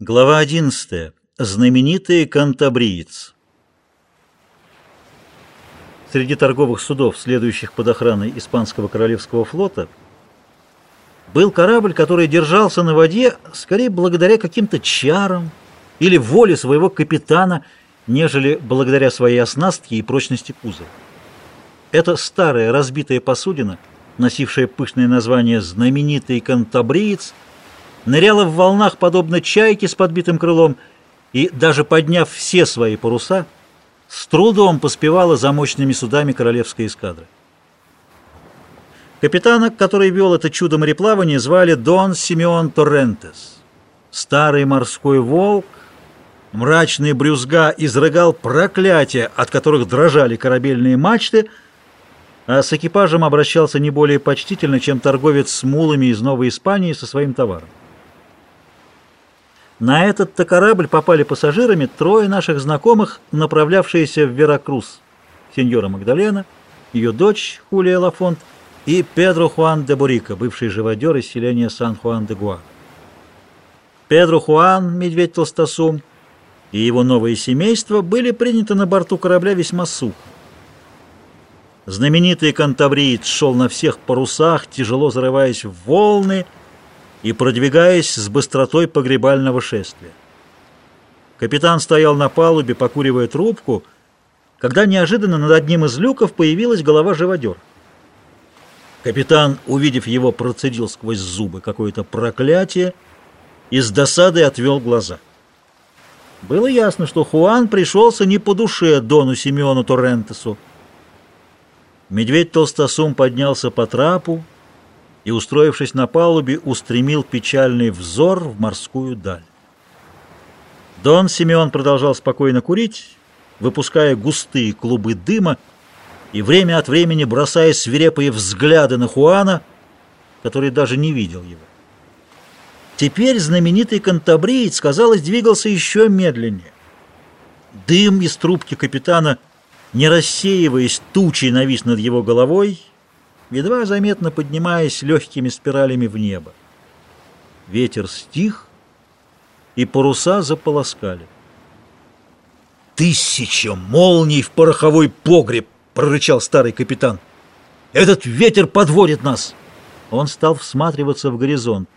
Глава 11. Знаменитый кантабриец. Среди торговых судов, следующих под охраной Испанского Королевского флота, был корабль, который держался на воде скорее благодаря каким-то чарам или воле своего капитана, нежели благодаря своей оснастке и прочности кузова. Это старая разбитая посудина, носившая пышное название «Знаменитый кантабриец», ныряла в волнах, подобно чайке с подбитым крылом, и, даже подняв все свои паруса, с трудом поспевала за мощными судами королевской эскадры. Капитана, который вел это чудо мореплавания, звали Дон Симеон Торрентес. Старый морской волк, мрачный брюзга, изрыгал проклятия, от которых дрожали корабельные мачты, а с экипажем обращался не более почтительно, чем торговец с мулами из Новой Испании со своим товаром. На этот-то корабль попали пассажирами трое наших знакомых, направлявшиеся в Веракрус. Сеньора Магдалена, ее дочь Хулия Лафонт и Педро Хуан де Бурико, бывший живодер из селения Сан-Хуан-де-Гуа. Педро Хуан, медведь Толстосум, и его новое семейство были приняты на борту корабля весьма сухо. Знаменитый кантабриец шел на всех парусах, тяжело зарываясь в волны, и продвигаясь с быстротой погребального шествия. Капитан стоял на палубе, покуривая трубку, когда неожиданно над одним из люков появилась голова живодера. Капитан, увидев его, процедил сквозь зубы какое-то проклятие и с досадой отвел глаза. Было ясно, что Хуан пришелся не по душе Дону Симеону Торрентесу. Медведь Толстосум поднялся по трапу, и, устроившись на палубе, устремил печальный взор в морскую даль. Дон Симеон продолжал спокойно курить, выпуская густые клубы дыма и время от времени бросая свирепые взгляды на Хуана, который даже не видел его. Теперь знаменитый кантабриец, казалось, двигался еще медленнее. Дым из трубки капитана, не рассеиваясь тучей, навис над его головой — едва заметно поднимаясь легкими спиралями в небо. Ветер стих, и паруса заполоскали. «Тысяча молний в пороховой погреб!» — прорычал старый капитан. «Этот ветер подводит нас!» Он стал всматриваться в горизонт.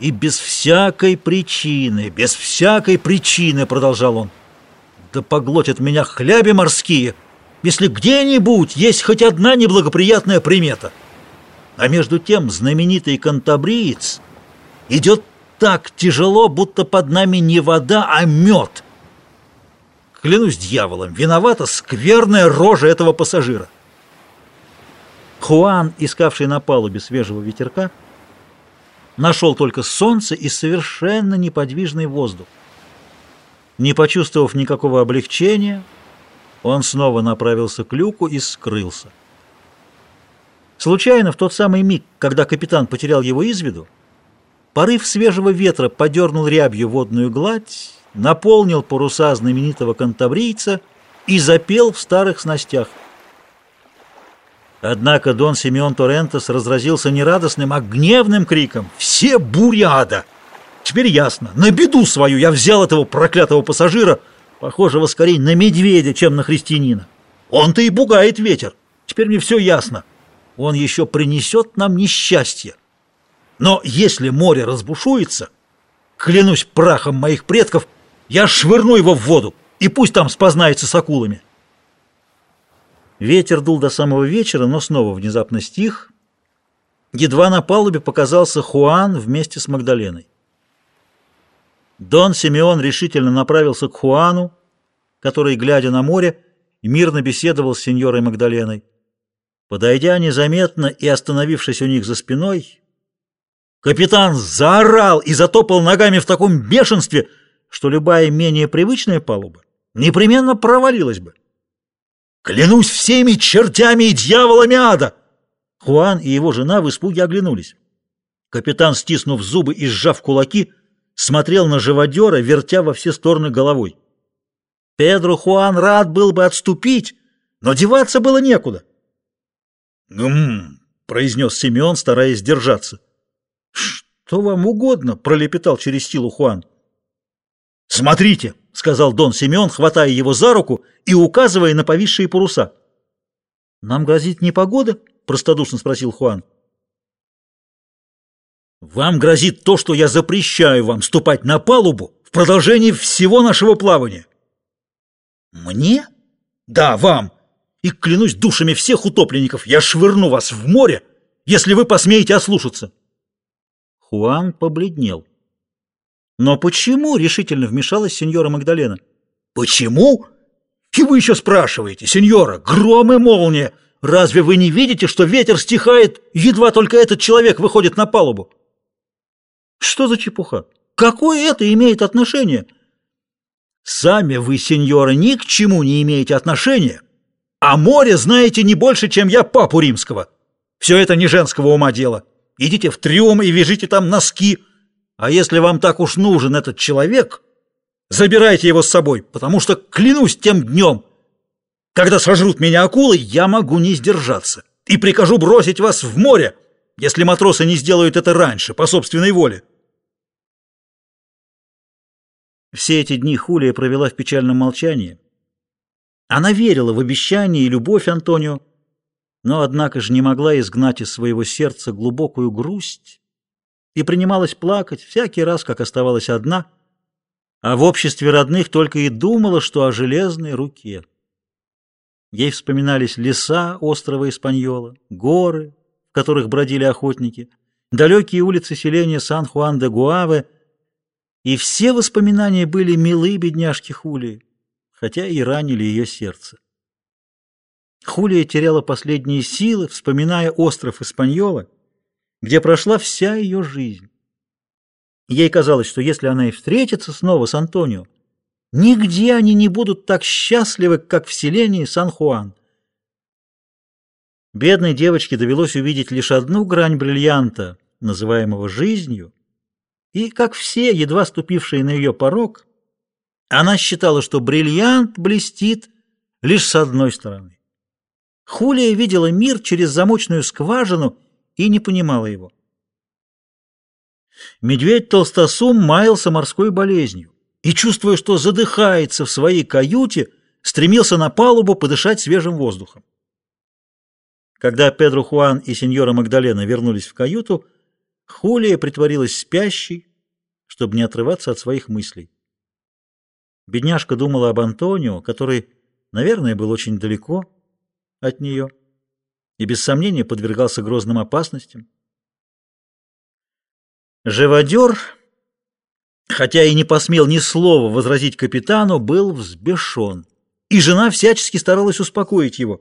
«И без всякой причины, без всякой причины!» — продолжал он. «Да поглотят меня хляби морские!» Если где-нибудь есть хоть одна неблагоприятная примета. А между тем знаменитый кантабриец идет так тяжело, будто под нами не вода, а мед. Клянусь дьяволом, виновата скверная рожа этого пассажира. Хуан, искавший на палубе свежего ветерка, нашел только солнце и совершенно неподвижный воздух. Не почувствовав никакого облегчения, он снова направился к люку и скрылся. Случайно, в тот самый миг, когда капитан потерял его из виду, порыв свежего ветра подернул рябью водную гладь, наполнил паруса знаменитого кантабрийца и запел в старых снастях. Однако Дон Симеон Торрентес разразился не радостным, а гневным криком «Все буряда!» Теперь ясно, на беду свою я взял этого проклятого пассажира — похожего скорее на медведя, чем на христианина. Он-то и пугает ветер. Теперь мне все ясно. Он еще принесет нам несчастье. Но если море разбушуется, клянусь прахом моих предков, я швырну его в воду, и пусть там спознается с акулами. Ветер дул до самого вечера, но снова внезапно стих. Едва на палубе показался Хуан вместе с Магдаленой. Дон Симеон решительно направился к Хуану, который, глядя на море, мирно беседовал с сеньорой Магдаленой. Подойдя незаметно и остановившись у них за спиной, капитан заорал и затопал ногами в таком бешенстве, что любая менее привычная палуба непременно провалилась бы. «Клянусь всеми чертями и дьяволами ада!» Хуан и его жена в испуге оглянулись. Капитан, стиснув зубы и сжав кулаки, смотрел на живодера, вертя во все стороны головой. Педро Хуан рад был бы отступить, но деваться было некуда. «Гм!» — произнес Симеон, стараясь держаться. «Что вам угодно?» — пролепетал через силу Хуан. «Смотрите!» — сказал Дон Семен, хватая его за руку и указывая на повисшие паруса. «Нам грозит непогода?» — простодушно спросил Хуан. «Вам грозит то, что я запрещаю вам ступать на палубу в продолжении всего нашего плавания». «Мне?» «Да, вам. И клянусь душами всех утопленников, я швырну вас в море, если вы посмеете ослушаться». Хуан побледнел. «Но почему?» — решительно вмешалась сеньора Магдалена. «Почему? И вы еще спрашиваете, сеньора, гром и молния! Разве вы не видите, что ветер стихает, едва только этот человек выходит на палубу?» «Что за чепуха? Какое это имеет отношение?» «Сами вы, сеньора, ни к чему не имеете отношения, а море знаете не больше, чем я папу римского. Все это не женского ума дело. Идите в трюм и вяжите там носки». А если вам так уж нужен этот человек, забирайте его с собой, потому что, клянусь тем днем, когда сожрут меня акулы, я могу не сдержаться и прикажу бросить вас в море, если матросы не сделают это раньше, по собственной воле. Все эти дни Хулия провела в печальном молчании. Она верила в обещание и любовь Антонио, но, однако же, не могла изгнать из своего сердца глубокую грусть и принималась плакать всякий раз, как оставалась одна, а в обществе родных только и думала, что о железной руке. Ей вспоминались леса острова Испаньола, горы, в которых бродили охотники, далекие улицы селения Сан-Хуан-де-Гуаве, и все воспоминания были милы бедняжки Хулии, хотя и ранили ее сердце. Хулия теряла последние силы, вспоминая остров Испаньола, где прошла вся ее жизнь. Ей казалось, что если она и встретится снова с Антонио, нигде они не будут так счастливы, как в селении Сан-Хуан. Бедной девочке довелось увидеть лишь одну грань бриллианта, называемого жизнью, и, как все, едва ступившие на ее порог, она считала, что бриллиант блестит лишь с одной стороны. Хулия видела мир через замочную скважину и не понимала его. Медведь Толстосум маялся морской болезнью и, чувствуя, что задыхается в своей каюте, стремился на палубу подышать свежим воздухом. Когда Педро Хуан и сеньора Магдалена вернулись в каюту, Хулия притворилась спящей, чтобы не отрываться от своих мыслей. Бедняжка думала об Антонио, который, наверное, был очень далеко от нее и без сомнения подвергался грозным опасностям. Живодер, хотя и не посмел ни слова возразить капитану, был взбешен, и жена всячески старалась успокоить его.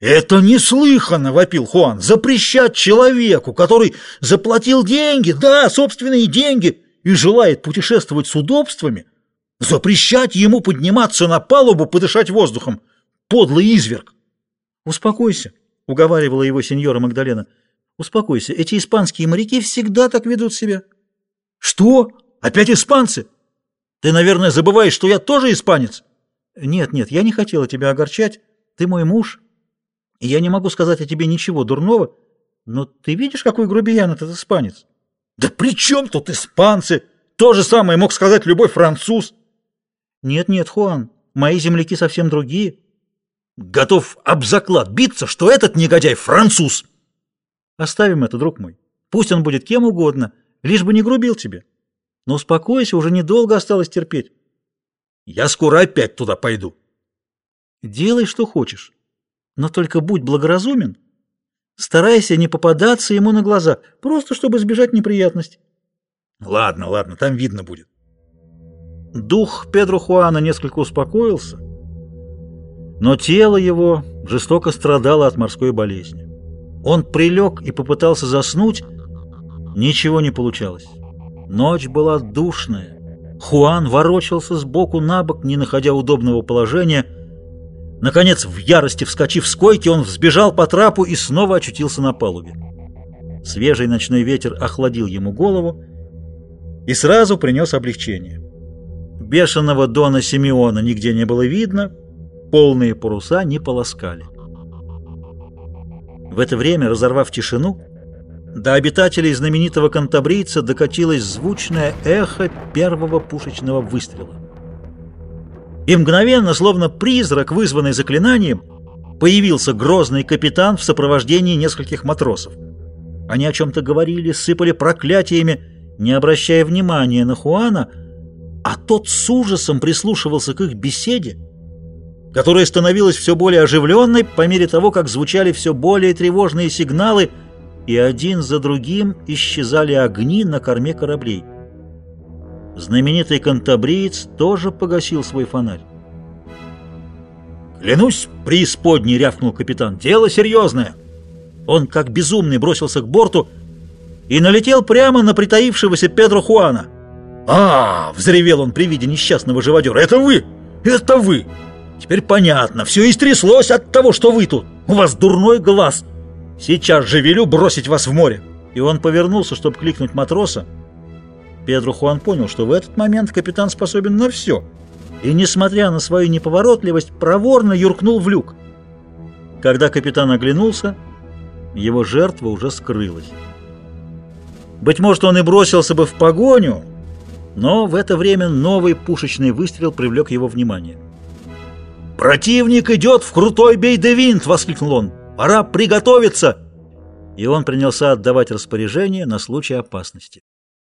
«Это неслыханно!» — вопил Хуан. «Запрещать человеку, который заплатил деньги, да, собственные деньги, и желает путешествовать с удобствами, запрещать ему подниматься на палубу, подышать воздухом. Подлый изверг!» «Успокойся!» уговаривала его сеньора Магдалена. «Успокойся, эти испанские моряки всегда так ведут себя». «Что? Опять испанцы? Ты, наверное, забываешь, что я тоже испанец?» «Нет, нет, я не хотела тебя огорчать. Ты мой муж, и я не могу сказать о тебе ничего дурного, но ты видишь, какой грубиян этот испанец?» «Да при чем тут испанцы? То же самое мог сказать любой француз». «Нет, нет, Хуан, мои земляки совсем другие». Готов об заклад биться, что этот негодяй француз. Оставим это, друг мой. Пусть он будет кем угодно, лишь бы не грубил тебе. Но успокойся, уже недолго осталось терпеть. Я скоро опять туда пойду. Делай, что хочешь, но только будь благоразумен. Старайся не попадаться ему на глаза, просто чтобы избежать неприятностей. Ладно, ладно, там видно будет. Дух Педро Хуана несколько успокоился, но тело его жестоко страдало от морской болезни. Он прилег и попытался заснуть, ничего не получалось. Ночь была душная. Хуан ворочался сбоку на бок, не находя удобного положения. Наконец, в ярости вскочив с койки, он взбежал по трапу и снова очутился на палубе. Свежий ночной ветер охладил ему голову и сразу принес облегчение. Бешеного Дона Симеона нигде не было видно, полные паруса не полоскали. В это время, разорвав тишину, до обитателей знаменитого кантабрийца докатилось звучное эхо первого пушечного выстрела. И мгновенно, словно призрак, вызванный заклинанием, появился грозный капитан в сопровождении нескольких матросов. Они о чем-то говорили, сыпали проклятиями, не обращая внимания на Хуана, а тот с ужасом прислушивался к их беседе, которая становилась все более оживленной по мере того, как звучали все более тревожные сигналы – и один за другим исчезали огни на корме кораблей. Знаменитый кантабриец тоже погасил свой фонарь. «Клянусь, преисподней!» — рявкнул капитан. «Дело серьезное!» Он, как безумный, бросился к борту и налетел прямо на притаившегося Педро Хуана. «А!» — взревел он при виде несчастного живодера. «Это вы! Это вы! Теперь понятно, все истряслось от того, что вы тут! У вас дурной глаз!» Сейчас же велю бросить вас в море!» И он повернулся, чтобы кликнуть матроса. Педро Хуан понял, что в этот момент капитан способен на все, и, несмотря на свою неповоротливость, проворно юркнул в люк. Когда капитан оглянулся, его жертва уже скрылась. Быть может, он и бросился бы в погоню, но в это время новый пушечный выстрел привлек его внимание. «Противник идет в крутой бей-де-винт!» — воскликнул он. Пора приготовиться!» И он принялся отдавать распоряжение на случай опасности.